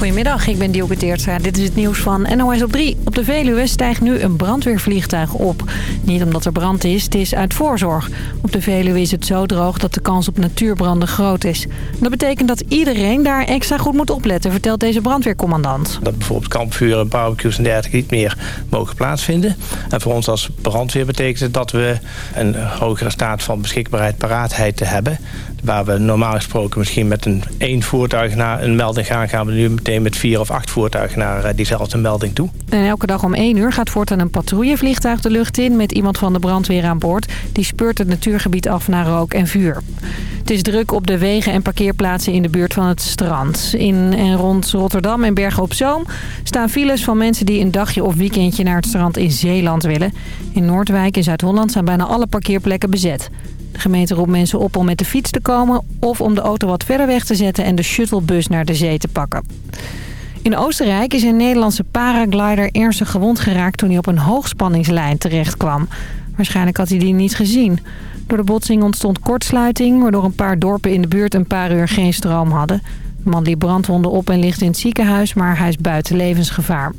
Goedemiddag, ik ben Dielke. Dit is het nieuws van NOS op 3. Op de Veluwe stijgt nu een brandweervliegtuig op. Niet omdat er brand is, het is uit voorzorg. Op de Veluwe is het zo droog dat de kans op natuurbranden groot is. Dat betekent dat iedereen daar extra goed moet opletten, vertelt deze brandweercommandant. Dat bijvoorbeeld kampvuren, barbecues en dergelijke niet meer mogen plaatsvinden. En voor ons als brandweer betekent het dat we een hogere staat van beschikbaarheid, paraatheid te hebben. Waar we normaal gesproken misschien met een één voertuig naar een melding gaan... gaan we nu meteen met vier of acht voertuigen naar eh, diezelfde melding toe. En elke dag om één uur gaat voortaan een patrouillevliegtuig de lucht in... met iemand van de brandweer aan boord. Die speurt het natuurgebied af naar rook en vuur. Het is druk op de wegen en parkeerplaatsen in de buurt van het strand. In en rond Rotterdam en Bergen op Zoom staan files van mensen die een dagje of weekendje naar het strand in Zeeland willen. In Noordwijk in Zuid-Holland zijn bijna alle parkeerplekken bezet. De gemeente roept mensen op om met de fiets te komen... of om de auto wat verder weg te zetten en de shuttlebus naar de zee te pakken. In Oostenrijk is een Nederlandse paraglider ernstig gewond geraakt... toen hij op een hoogspanningslijn terecht kwam. Waarschijnlijk had hij die niet gezien. Door de botsing ontstond kortsluiting... waardoor een paar dorpen in de buurt een paar uur geen stroom hadden. De man liep brandwonden op en ligt in het ziekenhuis... maar hij is buiten levensgevaar.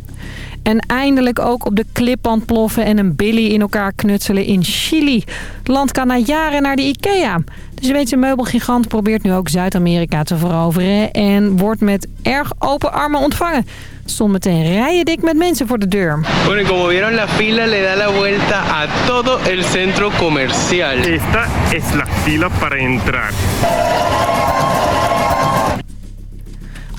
En eindelijk ook op de klip ploffen en een billy in elkaar knutselen in Chili. Het land kan na jaren naar de Ikea. De Zweedse meubelgigant probeert nu ook Zuid-Amerika te veroveren... en wordt met erg open armen ontvangen. Stond meteen rijen dik met mensen voor de deur. Bueno, como vieron la fila le da la vuelta a todo el centro comercial. Esta es la fila para entrar.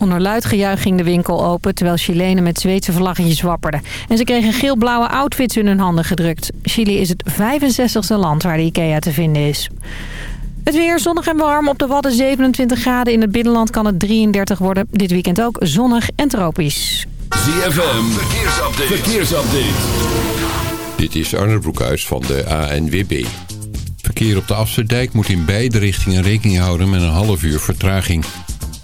Onder luid gejuich ging de winkel open terwijl Chilenen met Zweedse vlaggetjes wapperden. En ze kregen geel-blauwe outfits in hun handen gedrukt. Chili is het 65ste land waar de IKEA te vinden is. Het weer zonnig en warm. Op de Wadden 27 graden. In het binnenland kan het 33 worden. Dit weekend ook zonnig en tropisch. ZFM, verkeersupdate. verkeersupdate. Dit is Arne Broekhuis van de ANWB. Verkeer op de Afsterdijk moet in beide richtingen rekening houden met een half uur vertraging.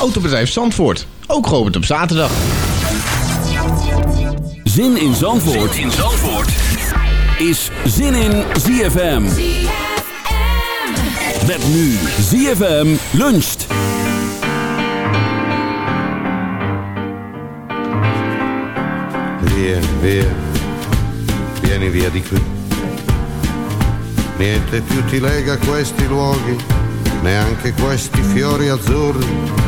Autobedrijf Zandvoort. Ook geopend op zaterdag. Zin in Zandvoort, zin in Zandvoort. is Zin in ZFM. Met nu ZFM luncht. Via, via, vieni via di qui. Niente più ti lega questi luoghi, neanche questi fiori azzurri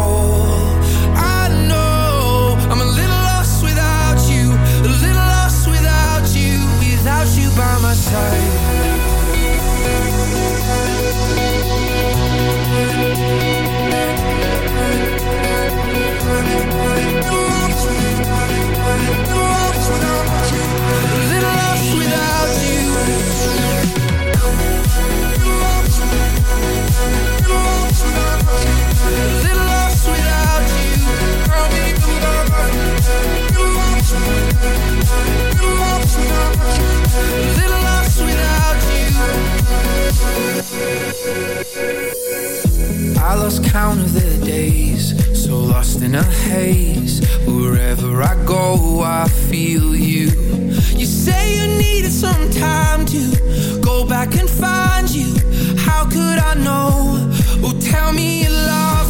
I lost count of the days, so lost in a haze. Wherever I go, I feel you. You say you needed some time to go back and find you. How could I know? Oh, tell me you love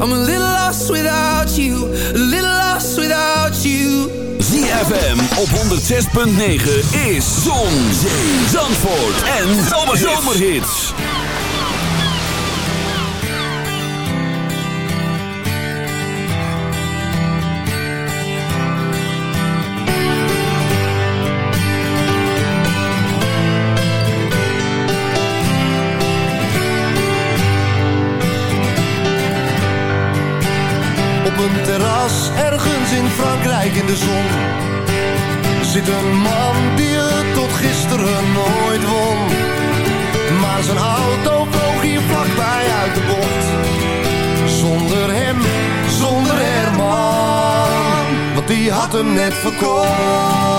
I'm a little lost without you. A little lost without you. ZFM op 106.9 is Zon, Zee, Zandvoort en Zomerhits. Op een terras ergens in Frankrijk in de zon. Zit een man die het tot gisteren nooit won. Maar zijn auto vloog hier vlakbij uit de bocht. Zonder hem, zonder Herman Want die had hem net verkocht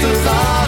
rustig ademhalen.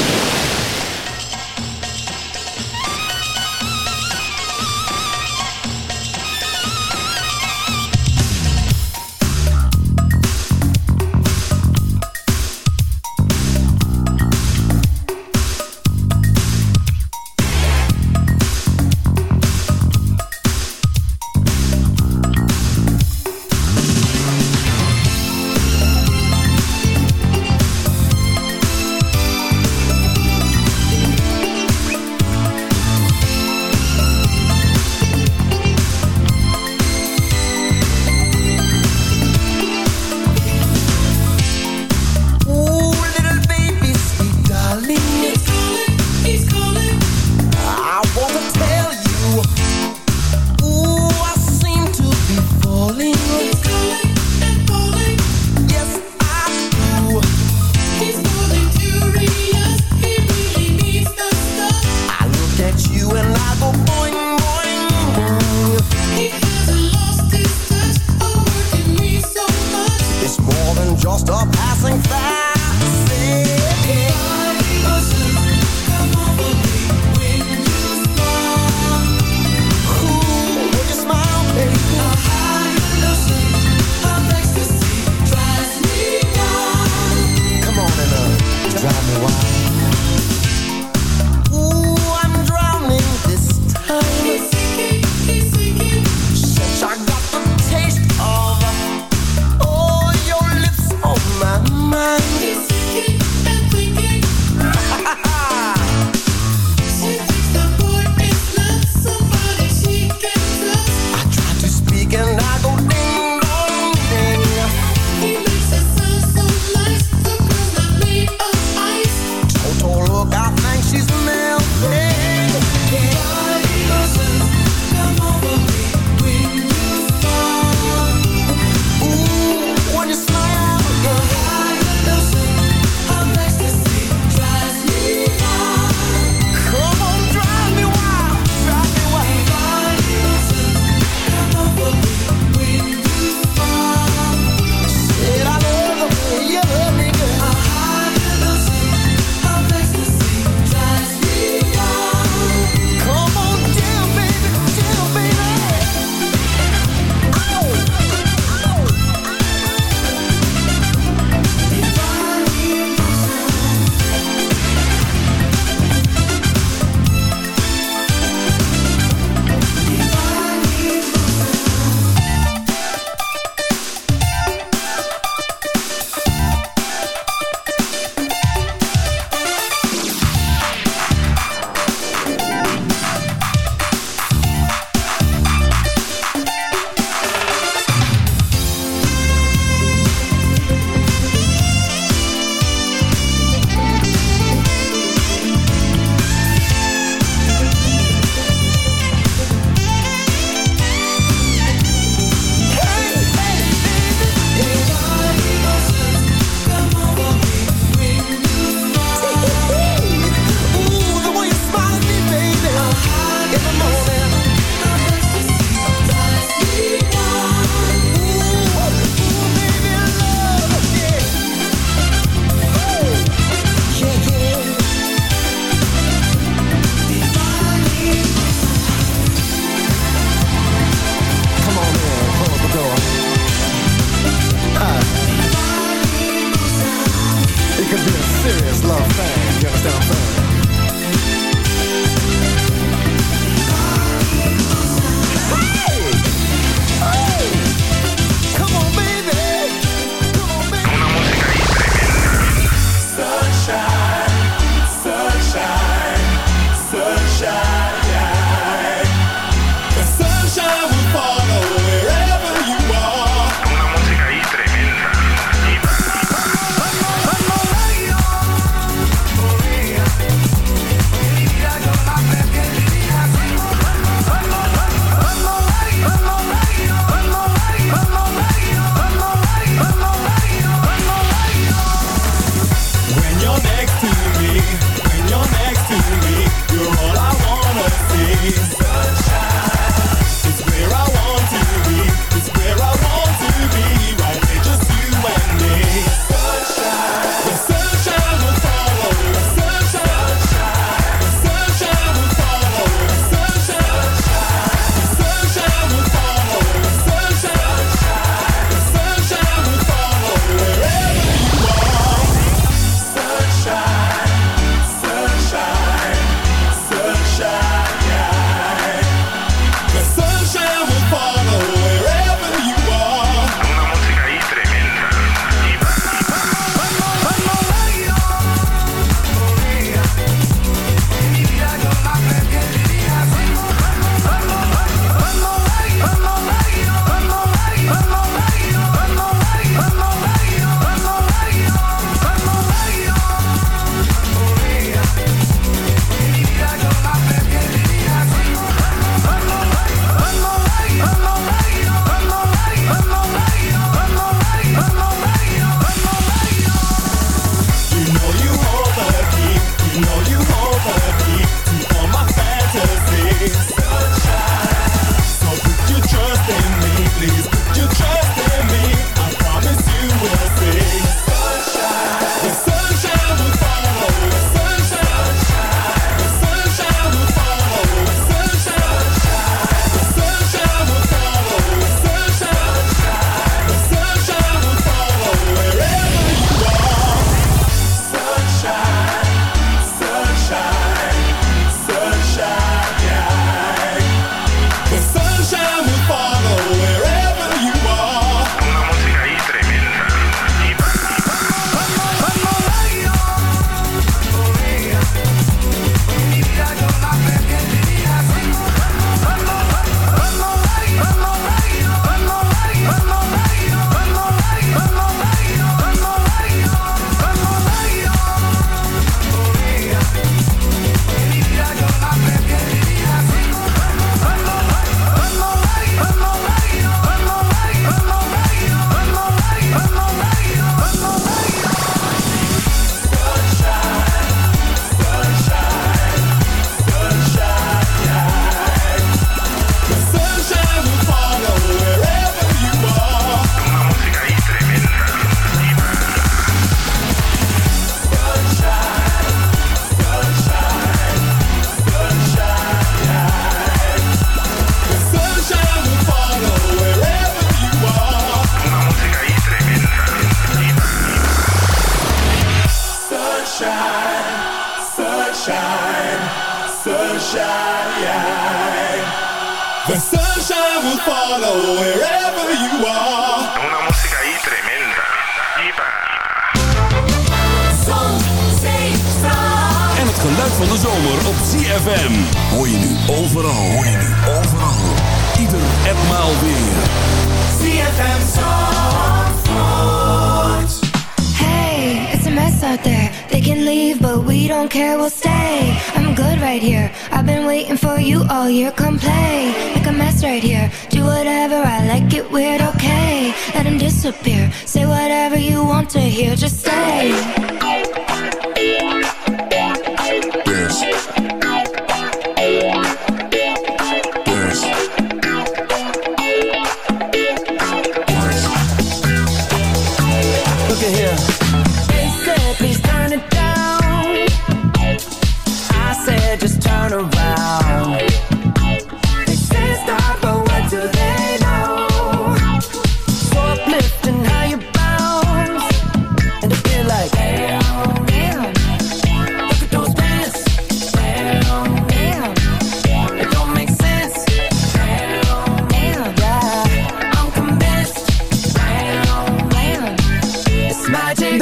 one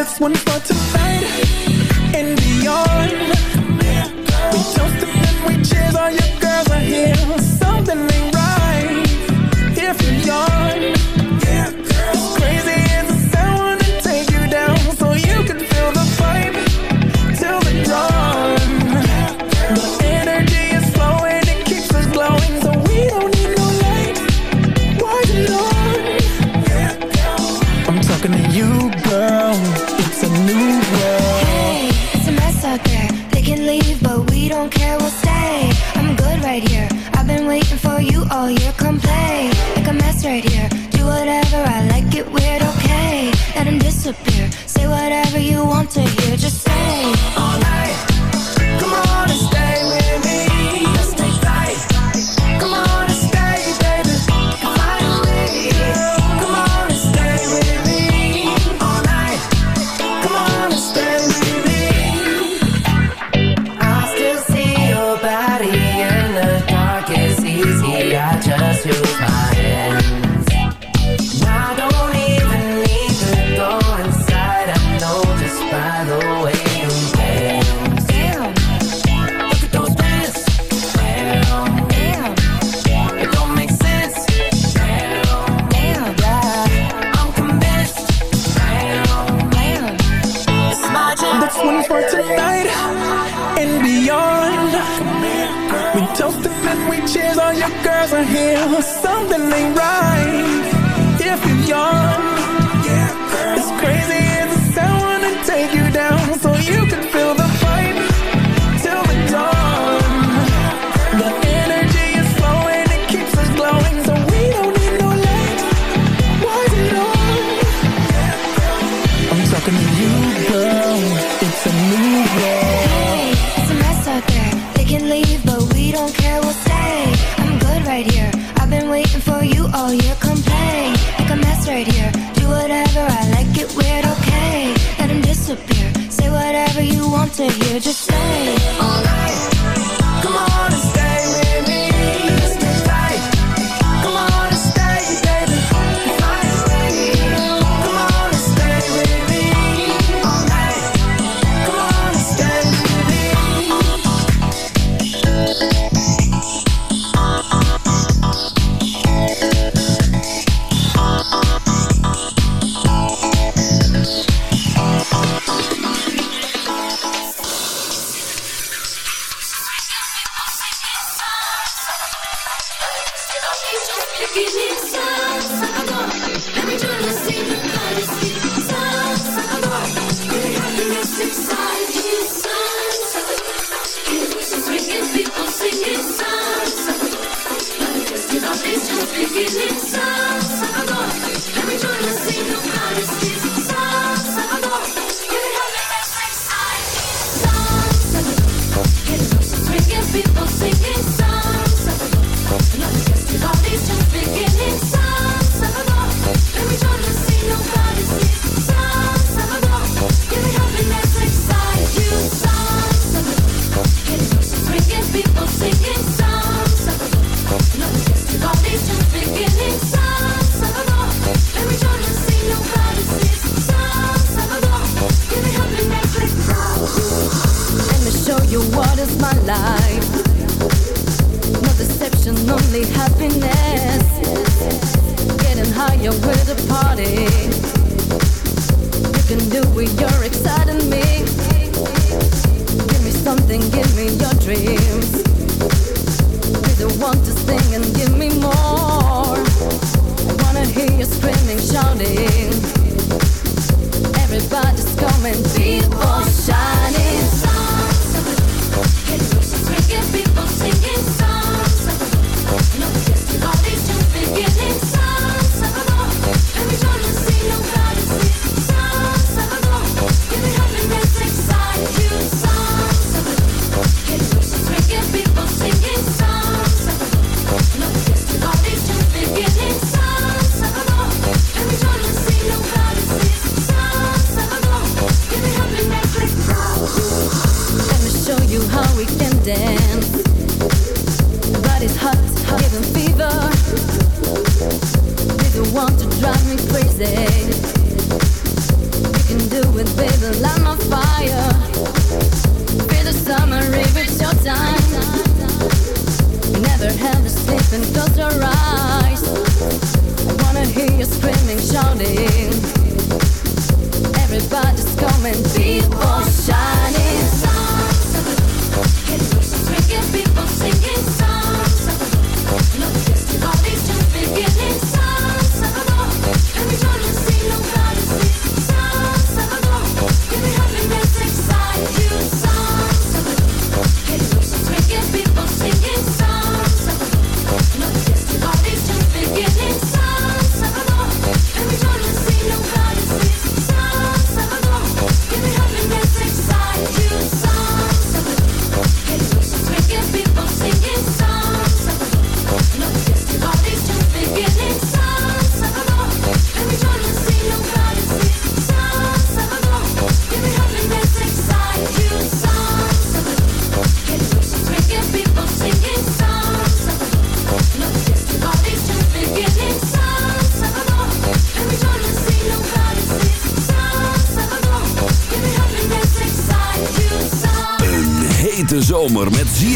that's when it starts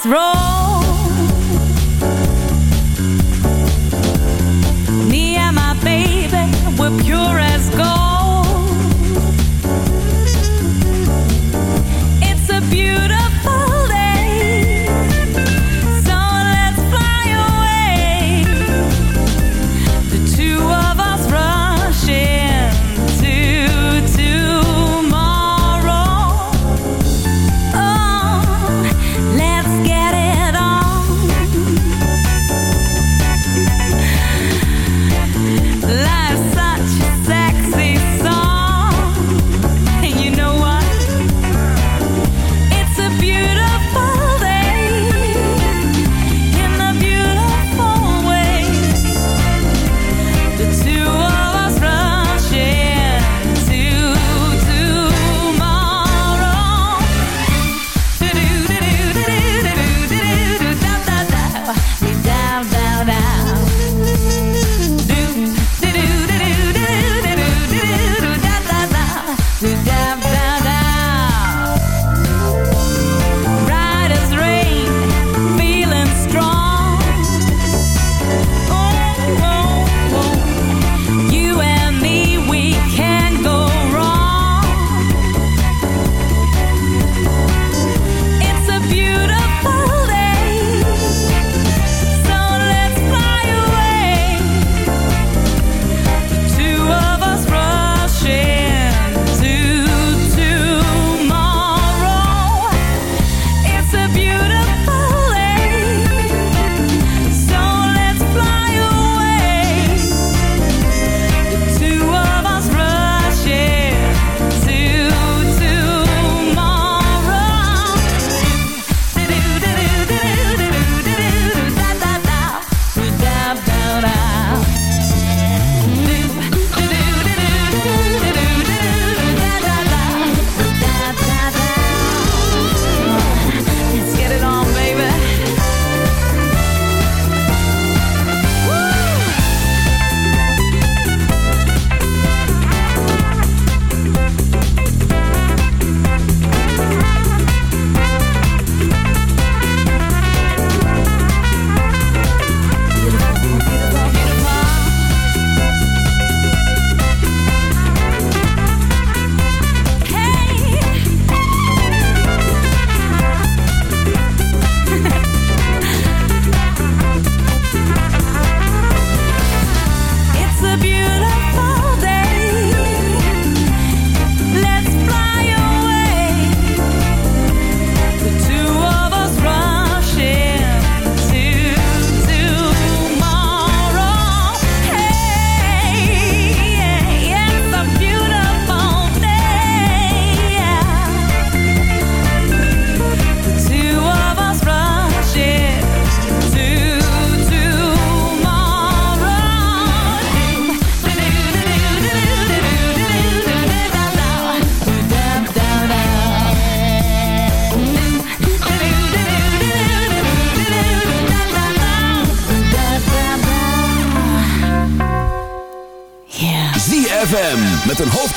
what's wrong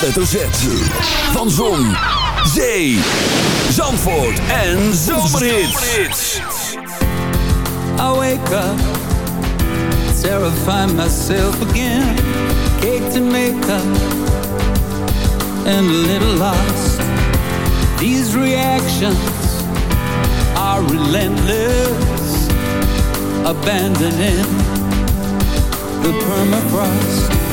hoofdletter Z. Van Zon, Zee, Zandvoort en Zomerhits. I wake up, terrify myself again. Cake make up and a little lost. These reactions are relentless. Abandoning the permafrost.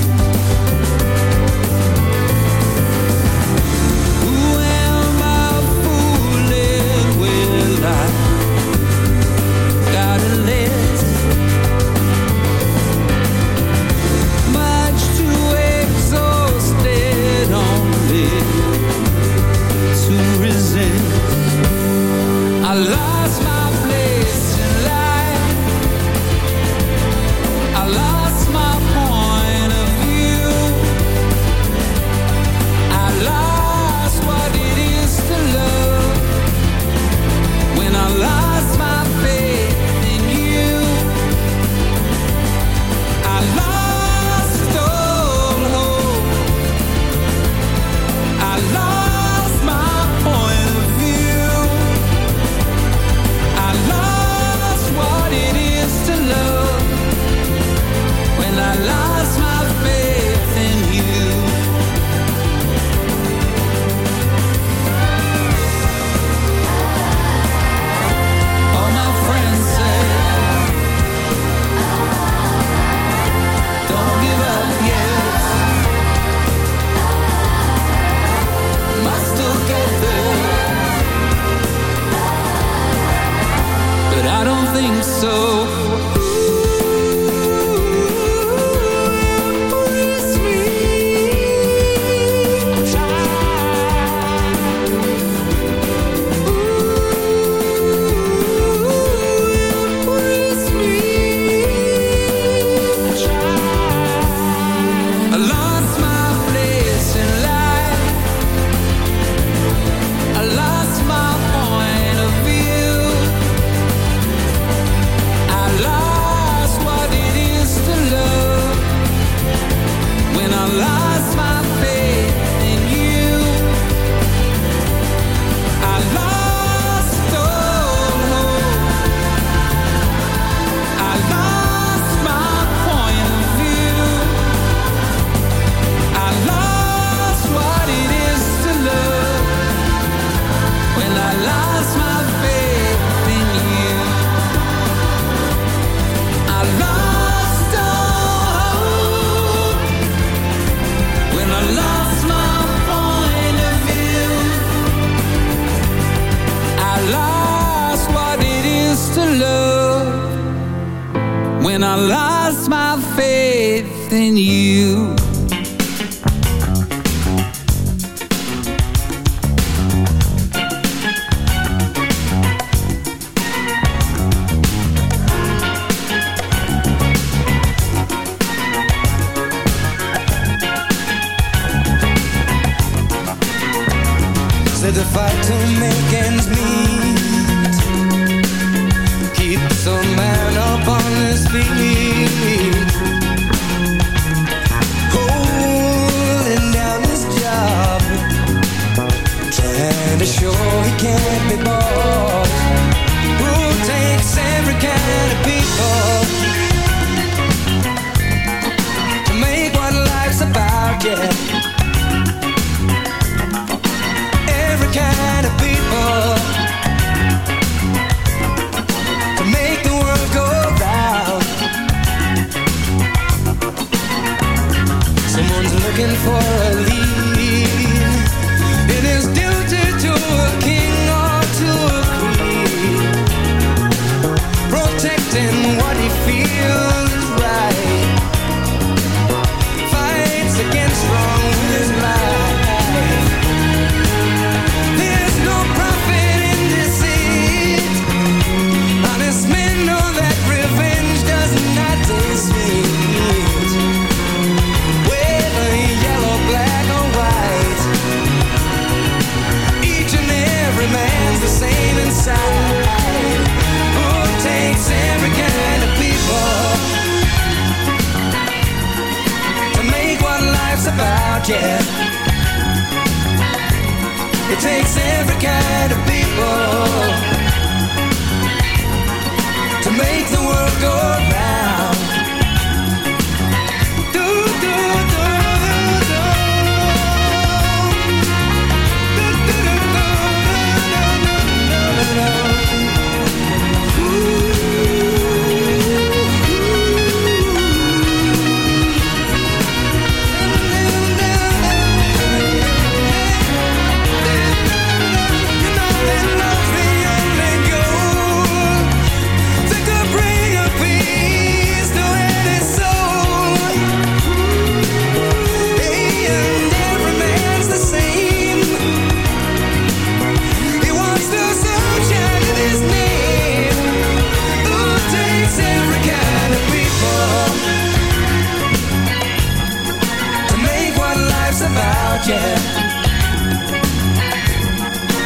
out yet.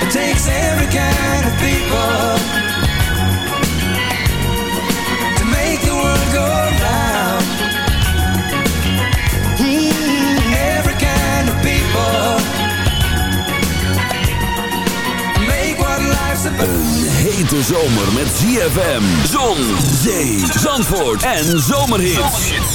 It takes every kind of people to make the world go round. Mm every kind of people make what life's about. Een hete zomer met ZFM, zon, zee, zandvoort en zomerhits.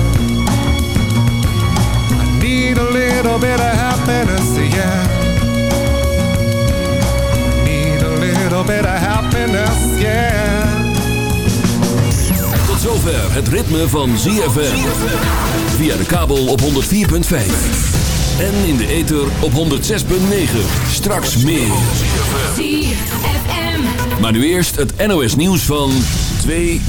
Need a little bit of happiness, yeah. Need a little bit of happiness, yeah. Tot zover het ritme van ZFM. Via de kabel op 104.5. En in de ether op 106.9. Straks meer. Maar nu eerst het NOS nieuws van 2